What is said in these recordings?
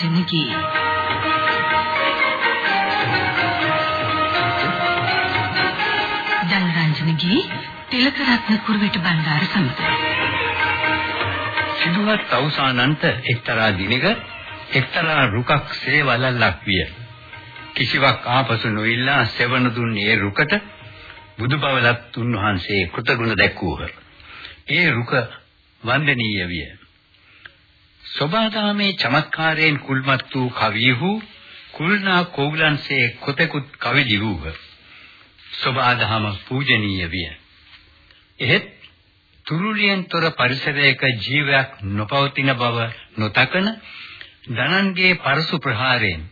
ජනරංජනගේ ජනරංජනගේ තිලකරත්න කුරුවිට බණ්ඩාර සමඟ සිදුවත් අවසානන්ත එක්තරා දිනක එක්තරා රුකක් සේවලල්ලක් විය කිසිවක් ආපසු නොඉල්ලා සෙවණ දුන්නේ ඒ රුකට බුදුබවලත් උන්වහන්සේ කෘතගුණ දැක්වූහ. ඒ රුක වන්දනීය විය. සෝබාදාමේ චමත්කාරයෙන් කුල්මත් වූ කවිහු කුල්නා කෝගලන්සේ කොතෙකුත් කවි ලිවූහ. සෝබාදාම පූජනීය විය. එහෙත් තුරුලියෙන් තොර පරිසරයක ජීවයක් නොපවතින බව නොතකන ධනන්ගේ පරසු ප්‍රහාරයෙන්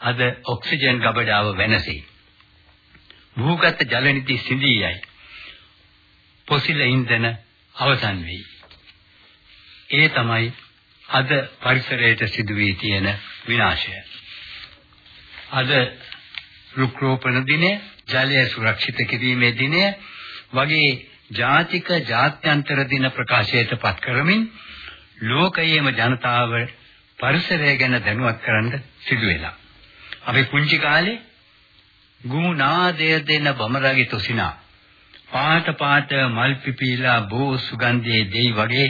අද ඔක්සිජන් ගබඩාව වෙනසෙයි. භූගත ජල නිධි සිඳී යයි. පොසිල ඉන්ධන අවසන් වෙයි. ඒ තමයි අද පරිසරයට සිදුවී තියෙන විනාශය. අද රුක් රෝපණ දිනය, ජලය සුරක්ෂිත කිරීමේ දිනය වගේ ජාතික ජාත්‍යන්තර දින ප්‍රකාශයට පත් කරමින් ලෝකයේම ජනතාව පරිසරය ගැන දැනුවත් කරන්න සිදු වෙලා. අපි පුංචි කාලේ ගුණාදය දෙන බමරගේ තුසිනා පාට පාට මල් පිපිලා බෝ සුගන්ධයේ දෙයි වගේ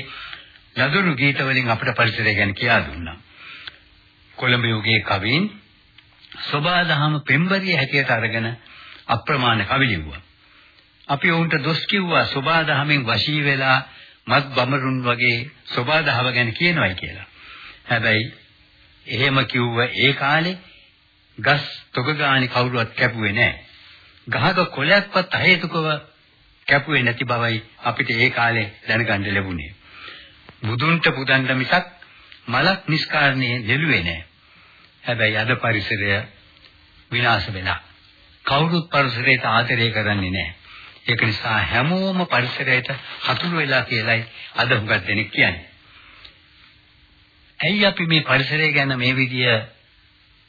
ලදරු ගීත වලින් අපට පරිසරය ගැන කියා දුන්නා. කොළඹ යුගයේ කවීන් සෝබාදහම පෙම්බරිය හැටියට අරගෙන අප්‍රමාණ කවි ලිව්වා. අපි වුන්ට දොස් කිව්වා සෝබාදහමෙන් වශී වෙලා මත් බමරුන් වගේ සෝබාදහව ගැන කියනවායි කියලා. හැබැයි එහෙම කිව්ව ඒ කාලේ ගස් තොග ගානි කවුරුවත් කැපුවේ නැහැ. ගහක කොළයක්වත් අහේතුකව කැපුවේ නැති බවයි අපිට ඒ කාලේ දැනගන්න ලැබුණේ. බුදුන්ට පුදන්න මිසක් මලක් නිස්කාරණේ නෙළුවේ නැහැ. හැබැයි අද පරිසරය විනාශ වෙලා. කවුරුත් පරිසරයට ආදරය කරන්නේ නැහැ. ඒක නිසා හැමෝම පරිසරයට හතුරු වෙලා කියලයි අද හුඟක් දෙනෙක් කියන්නේ. ඇයි අපි මේ පරිසරය ගැන මේ විදිය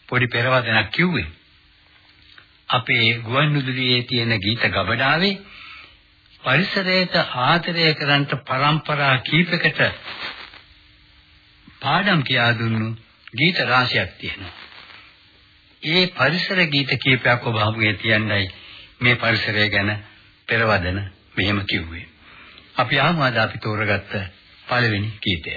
පොඩි පෙරවදනක් කිව්වේ. අපේ ගුවන්විදුලියේ තියෙන ගීත ගබඩාවේ පරිසරයට ආදරය කරන්ට પરම්පරා කීපයකට පාඩම් කියා දුන්නු ගීත රාශියක් තියෙනවා. ඒ පරිසර ගීත කීපයක් ඔබ හමුවේ තියන්නයි මේ පරිසරය ගැන පෙරවදන මෙහෙම කිව්වේ. අපි ආමු අද අපි තෝරගත්ත පළවෙනි ගීතය.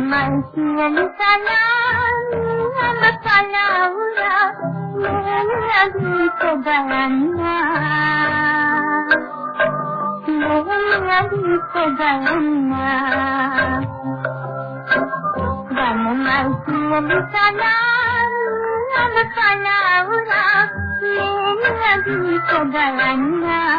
මං කියන සලාම පලාවුරා මෝහයන්ට ගලන්නා මෝහයන්ට ගලන්නා ගමන් මං කියන සලාම පලාවුරා මෝහයන්ට ගලන්නා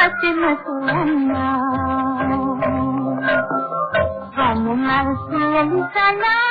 වචන සොයන්නා වමනල් සියලි සලා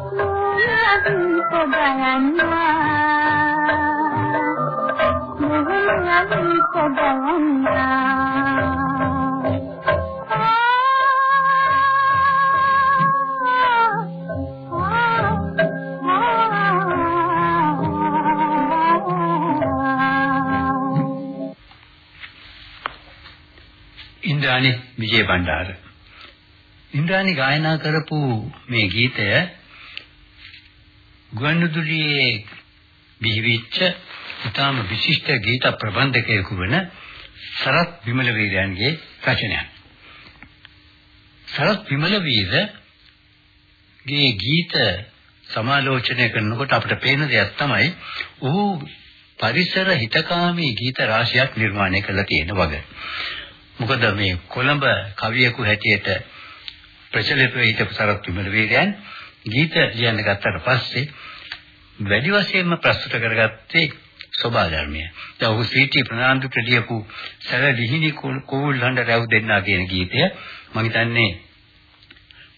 නූනදීත ගයන්නා නූනදීත ගයන්නා ඉන්ද්‍රානි විජේ බණ්ඩාර. ඉන්ද්‍රානි ගායනා කරපු මේ ගීතය ගුවන්විදුලියේ බිහිවිච්ච ඉතාම විශිෂ්ට ගීත ප්‍රබන්ධකයෙකු වන සරත් විමල වීරයන්ගේ රචනයක්. සරත් විමල වීරගේ ගීත සමාලෝචනය කරනකොට අපිට පේන දෙයක් තමයි ඔහු පරිසර හිතකාමී ගීත රාශියක් නිර්මාණය කළා තියෙන වගේ. මොකද මේ කොළඹ කවියෙකු හැටියට ප්‍රචලිතව හිටපු සරත් විමල වීරයන් ගීත ලියන්න ගත්තට පස්සේ වැඩි වශයෙන්ම ප්‍රස්තුත කරගත්තේ සෝබා ධර්මය. දැන් ඔහු සීටි ප්‍රනාන්දු ප්‍රතියපු සර ලිහිණි කෝල් හඬ රැව් දෙන්නා කියන ගීතය මම හිතන්නේ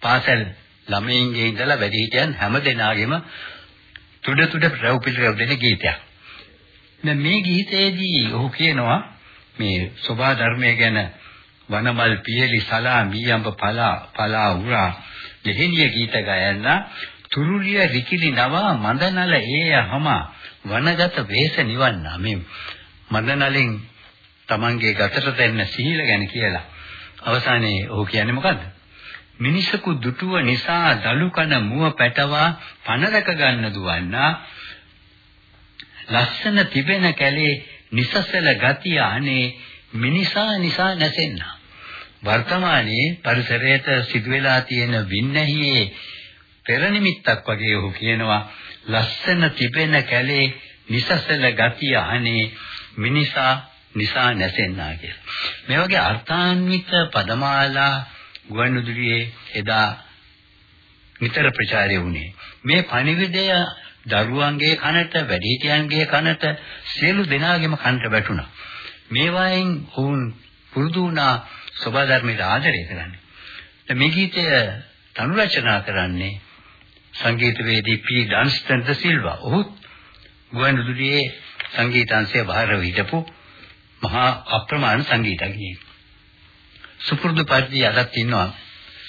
පාසල් ළමයින්ගේ ඉඳලා වැඩිහිටියන් හැම දෙනාගේම තුඩ තුඩ රැව් පිළ රැව් දෙන ගීතයක්. දැන් මේ ගීතයේදී ඔහු කියනවා මේ සෝබා ධර්මය ගැන වනමල් පියලි සලා මීයඹ පලා පලා උරා දෙහිණිය ගීත ගයන්න තුරුලිය රිකිලි නවා මදනල ඒය හම වනගත වේස නිවන්නා මේ මදනලෙන් Tamange ගතට දෙන්න සීල ගැන කියලා. අවසානයේ ඔහු කියන්නේ මොකද්ද? මිනිසකු දුටුව නිසා දලු කන මුව පැටවා පනරක ගන්න දුවන්නා. ලස්සන තිබෙන කැලේ නිසසල ගතිය අනේ මිනිසා නිසා නැසෙන්නා. වර්තමානයේ පරිසරයට සිදුවලා තියෙන වින්නැහියේ පෙර නිමිත්තක් වගේ ඔහු කියනවා ලස්සන තිබෙන කැලේ නිසසල ගතිය අනේ මිනිසා නිසා නැසෙන්නා කියලා. මේ වගේ අර්ථාන්විත පදමාලා ගුවන්විදුලියේ එදා නිතර ප්‍රචාරය වුණේ. මේ පණිවිඩය දරුවන්ගේ කනට වැඩිහිටියන්ගේ කනට සියලු දෙනාගේම කනට වැටුණා. මේවායින් වුන් පුරුදු වුණා සබා ධර්මයට ආදරය කරන්නේ. මේ ගීතය තනු රචනා කරන්නේ සංගීතවේදී පී ඩන්ස්ටන් ද සිල්වා. ඔහු ගුවන්විදුලියේ සංගීතාංශය බාහිර හිටපු මහා අප්‍රමාණ සංගීතඥයෙක්. සුපුරුදු පරිදි අදත් ඉන්නවා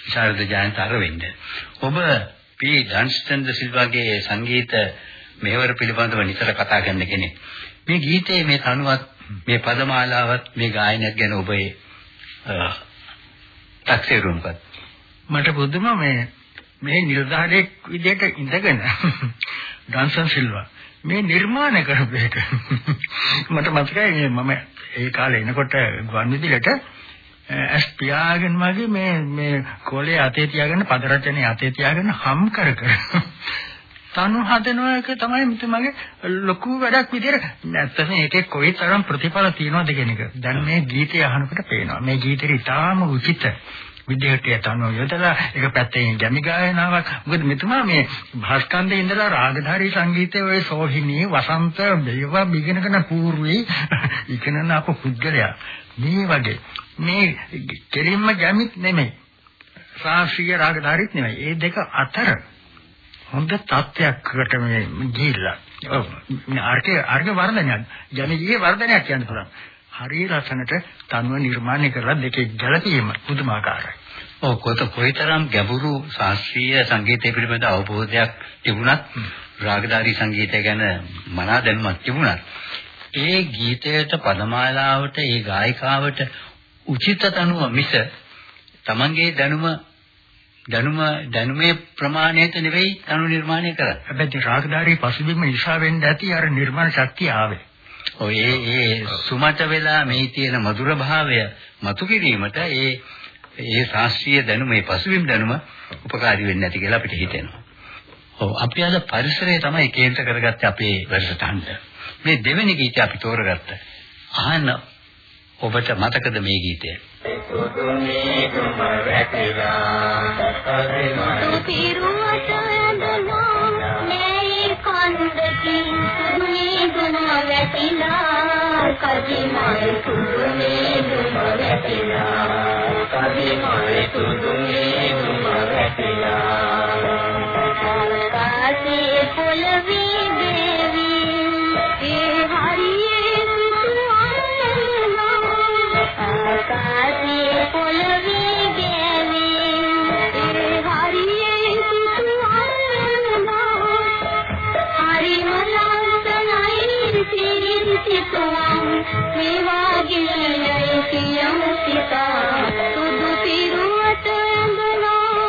විශාරද ජයන්ත අරවින්ද. ඔබ පී ඩන්ස්ටන් ද සිල්වාගේ සංගීත මෙහෙවර පිළිබඳව නිතර කතා කරන කෙනෙක්. මේ ගීතයේ මේ තනුවත් මේ පදමාලාවත් මේ ගායනයක් ගැන ඔබේ තක්සේරුම්පත් මට පුදුම මේ මේ නිර්ධාරයක් විදිහට ඉඳගෙන ඩන්සන් සිල්වා මේ නිර්මාණය කරපු එක මට මතකයි මම ඒ කාලේ එනකොට ගුවන්විදුලියට ඇස් පියාගෙන මගේ මේ මේ කොලේ අතේ තියාගෙන පද රචනයේ අතේ තියාගෙන හම් කර කර තනු හදනවා එක තමයි මගේ ලොකු වැඩක් විදියට නැත්තම් ඒකේ කොයිතරම් ප්‍රතිඵල තියෙනවද කියන එක. දැන් මේ ගීතය අහනකොට පේනවා. මේ ගීතේ ඉතාම උචිත විදිහට තනුව යොදලා එක පැත්තෙන් ගැමි ගායනාවක්. මොකද මෙතුමා මේ භාස්කන්දේ ඉඳලා රාගධාරී සංගීතයේ ඔය සෝහිනී වසන්ත මේවා බිගෙනගෙන පූර්වී ඉගෙනන අප පුද්ගලයා. මේ වගේ. මේ කෙලින්ම ගැමිත් නෙමෙයි. ශාස්ත්‍රීය රාගධාරීත් නෙමෙයි. ඒ දෙක අතර හොඳ තත්ත්වයකට මේ ගිහිල්ලා. ඔව්. අර්ග අර්ග වර්ධනයක්. ජනජීවී වර්ධනයක් කියන්න පුළුවන්. හරිය ලස්සනට තනුව නිර්මාණය කරලා දෙකේ ගැළපීම පුදුමාකාරයි. ඔව් කොට කොයිතරම් ගැඹුරු ශාස්ත්‍රීය සංගීතය පිළිබඳ අවබෝධයක් තිබුණත් රාගධාරී සංගීතය ගැන මනා දැනුමක් තිබුණත් ඒ ගීතයට පදමාලාවට ඒ ගායිකාවට උචිත තනුව මිස තමන්ගේ දැනුම දැනුම දැනුමේ ප්‍රමාණයට නෙවෙයි තනු නිර්මාණය කරන්නේ. හැබැයි රාගධාරී පසුබිම නිසා වෙන්න ඇති අර නිර්මාණ ශක්තිය ආවේ. ඔය ඒ සුමත වෙලා මේ තියෙන මధుර භාවය මතු කිරීමට ඒ ඒ ශාස්ත්‍රීය දැනුම මේ පසුබිම් දැනුම උපකාරී වෙන්නේ නැති කියලා අපිට හිතෙනවා. ඔව් අපි අද පරිසරය තමයි කේන්ද්‍ර කරගත්තේ අපේ වැඩසටහනට. මේ දෙවෙනි ගීතය අපි තෝරගත්ත. අහන්න ඔබට මතකද මේ ගීතය? සුදුනේ කුම වැටිලා වැටිලා කරිමයි සුදුනේ කුම වැටිලා කරිමයි සුදුනේ වාගේ කියමු සිතා සුදු පිරුවට ඇඳලා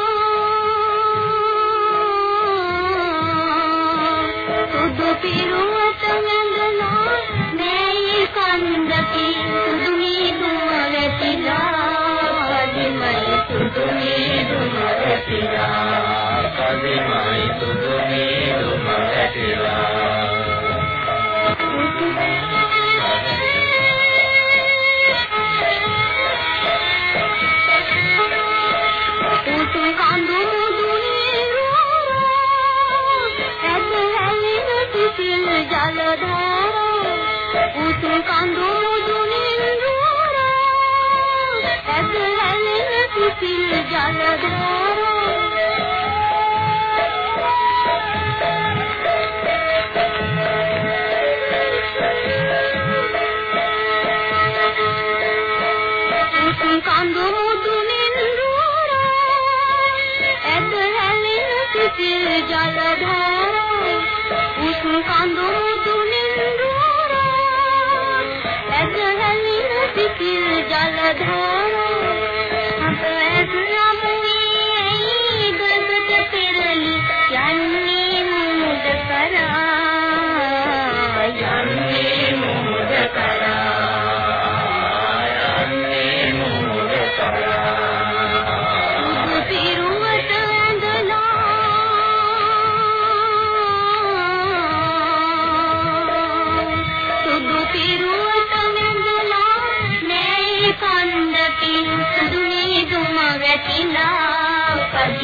සුදු පිරුවට ඇඳලා මේ කන්දකි සුදුනි දුම වැටිලා කදිමයි සුදුනි දුම වැටිලා කදිමයි සුදුනි දුම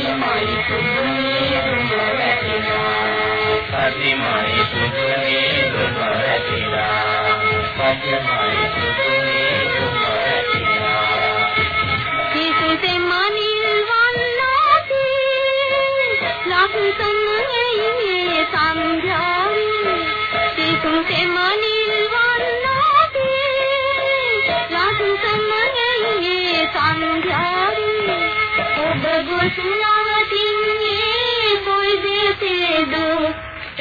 වැටිලා කදිමයි සුදුනි දුම වැටිලා කදිමයි සුදුනි දුම වැටිලා කදිමයි සුදුනි දුම වැටිලා කිසිසේ මනිල් වන්නාති ලක්ෂණයේ සංඥාවි කිසිසේ මනිල් වන්නාති ඔබ ගොසුනවතින්නේ කොයි දේශේද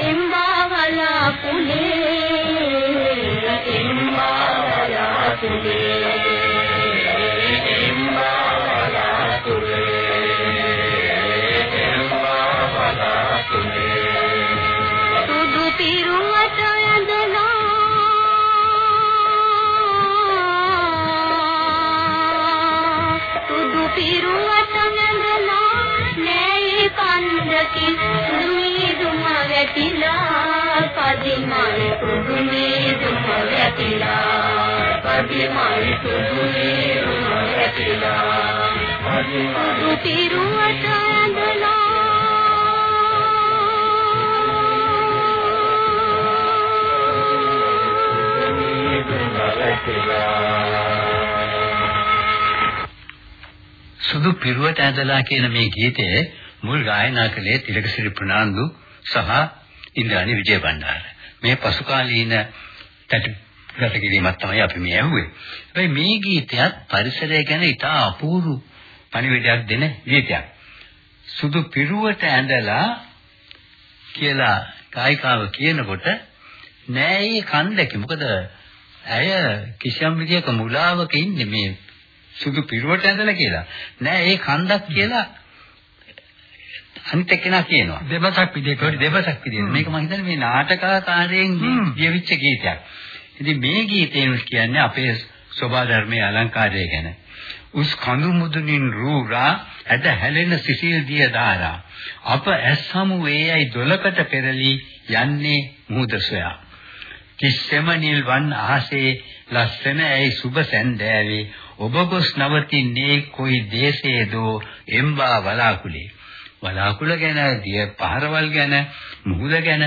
එම්බාවලා කුලේ එම්බාවලා කුලේ වැටිලා කදිමයි සුදුනි දුම වැටිලා කදිමයි සුදුනි දුම වැටිලා. සුදු පිරුවට ඇඳලා සුදු පිරුවට ඇඳලා කියන මේ ගීතයේ මුල් ගායනා කළේ තිලකසිරි ප්‍රනාන්දු සහ ඉන්ද්‍රාණි විජයබණ්ඩාර. මේ පසු කාලීන තටි ගත කිරීමක් තමයි අපි මේ ඇහුවේ. හැබැයි මේ ගීතයත් පරිසරය ගැන ඉතා අපූර්ව පණිවිඩයක් දෙන ගීතයක්. සුදු පිරුවට ඇඳලා කියලා ගායිකාව කියනකොට නෑ ඒ කන්දක මොකද ඇය කිසියම් විදියක මුලාවක ඉන්නේ මේ සුදු පිරුවට ඇඳලා කියලා. නෑ ඒ කන්දක් කියලා අනිත් එක්කෙනා කියනවා. දෙබසක් විදිහට ඒකට දෙබසක් විදියට. මේක මම හිතන්නේ මේ නාටකාකාරයෙන් කියවිච්ච ගීතයක්. ඉතින් මේ ගීතයෙන් කියන්නේ අපේ සෝභා ධර්මයේ අලංකාරය ගැන. උස් කඳු මුදුනින් රූරා ඇද හැලෙන සිසිල් දිය දාරා අප ඇස් හමු වේයයි දොලකට පෙරලි යන්නේ මුහුද සොයා කිස්සෙම නිල් වන් අහසේ ලස්සන ඇයි සුබ සැන්දෑවේ ඔබ ගොස් නවතින්නේ කොයි දේශයේදෝ එම්බා වලාකුලේ වලාකුළ ගැන දිය පහරවල් ගැන මුහුද ගැන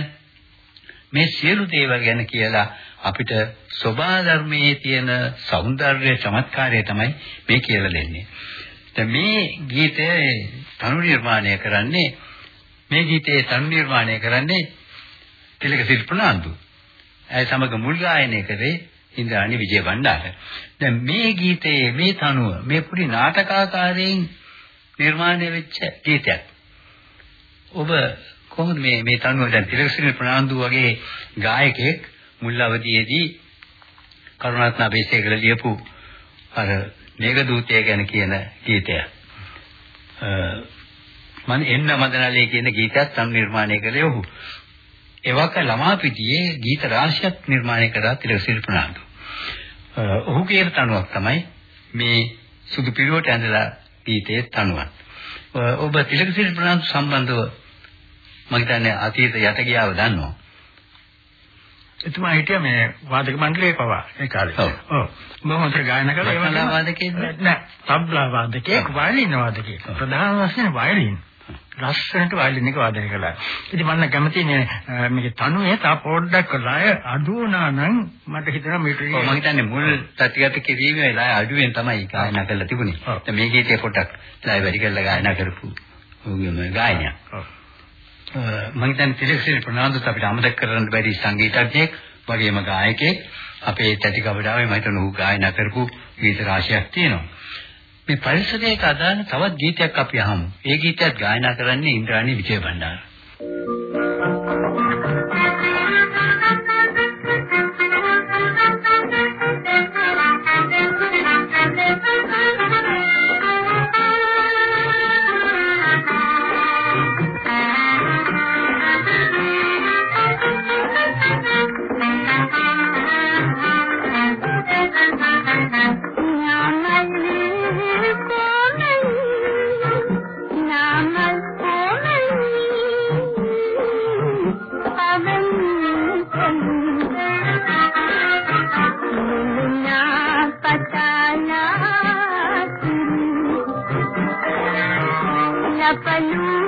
මේ සියලු දේවල් ගැන කියලා අපිට සෝභා ධර්මයේ තියෙන సౌందර්ය චමත්කාරය තමයි මේ කියලා දෙන්නේ. දැන් මේ ගීතය තනු නිර්මාණය කරන්නේ මේ ගීතයේ තනු නිර්මාණය කරන්නේ තිලක සිල්පනාන්දු. ඒ සමග මුල් ගායනය කරේ ඉන්ද්‍රාණි විජයබණ්ඩාර. දැන් මේ ගීතයේ මේ තනුව මේ පුරි නාටකාකාරයෙන් නිර්මාණය වෙච්ච ගීතයක්. ඔබ කොහොමද මේ මේ තනුව දැන් තිලකසිරි ප්‍රනාන්දු වගේ ගායකයෙක් මුල් අවදියේදී කරුණාරත්න අබේසේකර ලියපු අර මේඝදූතය ගැන කියන ගීතය. මම එන්න මදනලේ කියන ගීතයක් තම නිර්මාණය කළේ ඔහු. එවක ළමා පිටියේ ගීත රාශියක් නිර්මාණය කරා තිලකසිරි ප්‍රනාන්දු. ඔහු කියන තනුවක් තමයි මේ සුදු පිරුවට ඇඳලා ගීතයේ තනුවක්. ඔබ තිලකසිරි ප්‍රනාන්දු සම්බන්ධව මම හිතන්නේ අතීත යට ගියාව දන්නවා. එතුමා හිටියා මේ වාදක මණ්ඩලයේ පවා ඒ කාලේ. ඔව්. මම හොඳට ගායනා කළා. ඒ වගේ වාදකයෙක්ද? නෑ. තබ්ලා වාදකයෙක් වයලින් වාදකයෙක්. ප්‍රධාන වශයෙන් වයලින්. ලස්සනට වයලින් එක වාදනය කළා. ඉතින් මම කැමති මේ මේක තනුවේ තා පොඩ්ඩක් කළාය අඩු වුණා නම් මට හිතෙනවා මේක ඔව් මම හිතන්නේ මුල් තත්ගත කිරීමේ වෙලාව අඩුවෙන් තමයි ගායනා කරලා තිබුණේ. දැන් මේ ගීතේ පොඩ්ඩක් ලයි වැඩි කරලා ගායනා කරපු ගායනයක්. ඔව්. මම හිතන්නේ තිලකසිරි ප්‍රනාන්දුත් අපිට අමතක කරන්න බැරි සංගීතඥයෙක් වගේම ගායකයෙක් අපේ තැටි කවඩාවේ මම හිතන ඔහු ගායනා කරපු ගීත රාශියක් තියෙනවා. මේ පරිසරයක අදාළ තවත් ගීතයක් අපි අහමු. ඒ ගීතයත් ගායනා කරන්නේ ඉන්ද්‍රාණි විජයබණ්ඩාර. ලබලු पलू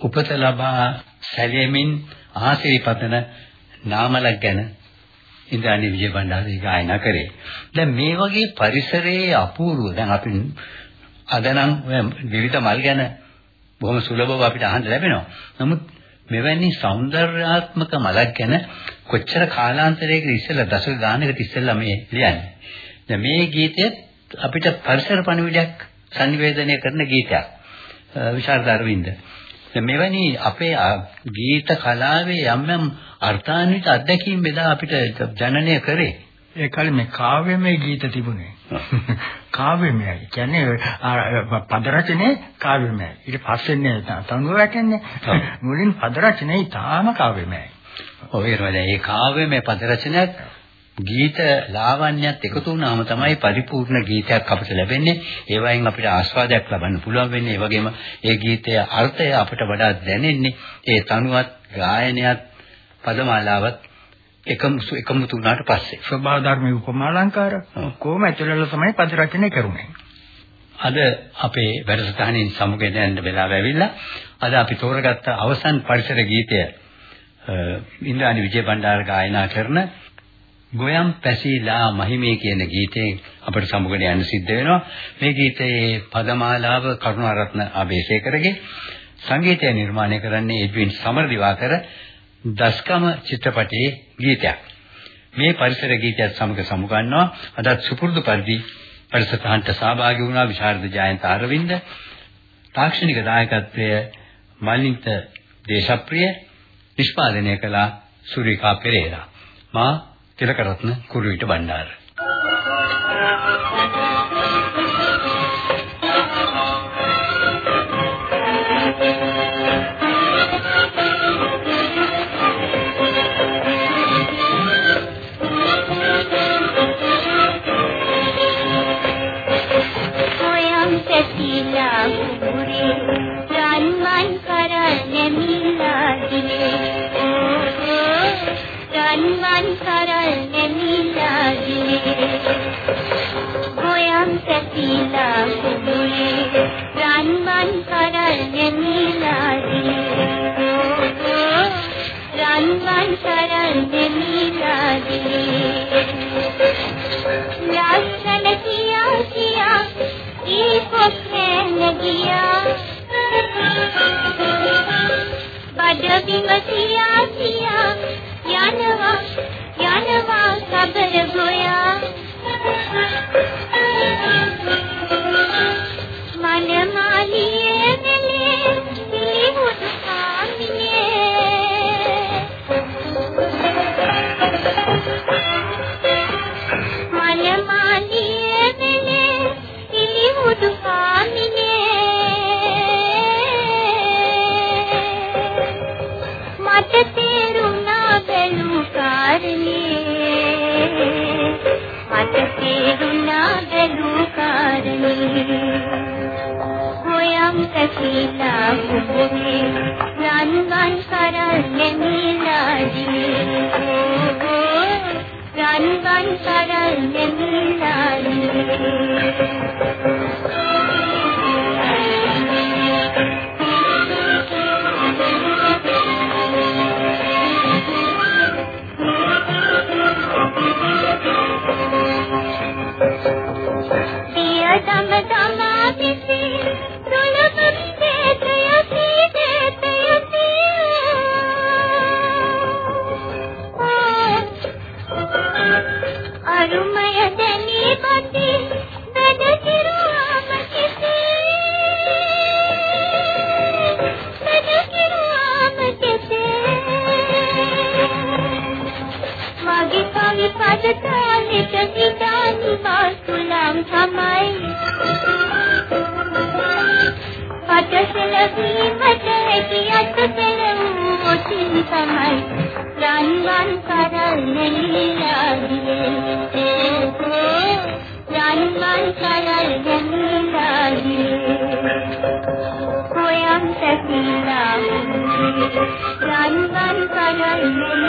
උපත ලබා සැලෙමින් ආශිර්වාදන නාමලක් ගැන ඉන්ද්‍රාණි විජයබණ්ඩාරේ ගායනා කරේ. දැන් මේ වගේ පරිසරයේ අපූර්ව දැන් අපි අදනම් විවිධ මල් ගැන බොහොම සුලභව අපිට අහන්න ලැබෙනවා. නමුත් මෙවැනි సౌందర్యාත්මක මලක් ගැන කොච්චර කාලාන්තරයක ඉස්සෙල්ලා දශක ගානකට ඉස්සෙල්ලා මේ ලියන්නේ. දැන් මේ ගීතය අපිට පරිසර පණිවිඩයක් සංවේදනය කරන ගීතයක්. විශාරද අරවින්ද. මෙවැනි අපේ ගීත කලාවේ යම් යම් අර්ථාන්විත අත්දැකීම් බෙදා අපිට ජනනය කරේ. ඒ කාලේ මේ කාව්‍යමය ගීත තිබුණේ. කාව්‍යමයයි. කියන්නේ පද රචනයේ කාව්‍යමයයි. ඊට පස්සේනේ තනුව වැටෙන්නේ. මුලින් පද රචනයේ තාම කාව්‍යමයයි. ඔය ඒ කාව්‍යමය පද රචනයක් ගීත ලාවන්‍යත් එකතු වුණාම තමයි පරිපූර්ණ ගීතයක් අපිට ලැබෙන්නේ. ඒ වයින් අපිට ආස්වාදයක් ලබන්න පුළුවන් වෙන්නේ. ඒ වගේම ඒ ගීතයේ අර්ථය අපිට වඩා දැනෙන්නේ. ඒ තනුවත්, ගායනයත්, පදමාලාවත් එකම එකමුතු වුණාට පස්සේ. ස්වභාව ධර්මයේ උපමාලංකාර කොහොම ඇතුළල තමයි පද රචනය කරුනේ. අද අපේ වැඩසටහනින් සමුගෙන යන්න වෙලාව ඇවිල්ලා අද අපි තෝරගත්ත අවසන් පරිසර ගීතය ඉන්ද්‍රානි විජය බණ්ඩාර ගායනා කරන ගොයම් පැසීලා මහිමේ කියන ගීතයෙන් අපිට සමුගණ යන්න සිද්ධ වෙනවා. මේ ගීතයේ පදමාලාව කරුණාරත්න අබේසේකරගේ සංගීතය නිර්මාණය කරන්නේ එඩ්වින් සමරදිවාකර දස්කම චිත්‍රපටයේ ගීතයක්. මේ පරිසර ගීතයත් සමග සමුගන්නවා අදත් සුපුරුදු පරිදි පරිසතහන්ට සහභාගී වුණා විශාරද ජයන්ත අරවින්ද තාක්ෂණික දායකත්වය මලින්ත දේශප්‍රිය නිෂ්පාදනය කළ සුරිකා පෙරේරා මා තිලකරත්න කුරුවිට බණ්ඩාර. කරල් නැමිලා දිනේ ලස්සන කියා රන්වන් අරුමය දැනී පති දඩ කිරුවාම කිසි දඩ කිරුවාම කිසි මගේ කවි පද තාලෙට විදානි වාසුලම් තමයි පටසල වීමට හැකි අත පෙරවූ ඔතින් තමයි රන්වන් කරල් නෙලිලාදියේ Christ.